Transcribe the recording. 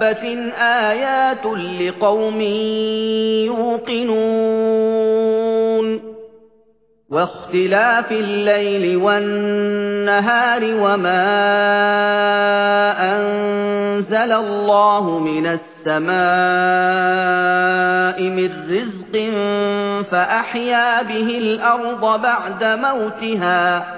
دابة آيات لقوم يوقنون واختلاف الليل والنهار وما أنزل الله من السماء من رزق فأحيا به الأرض بعد موتها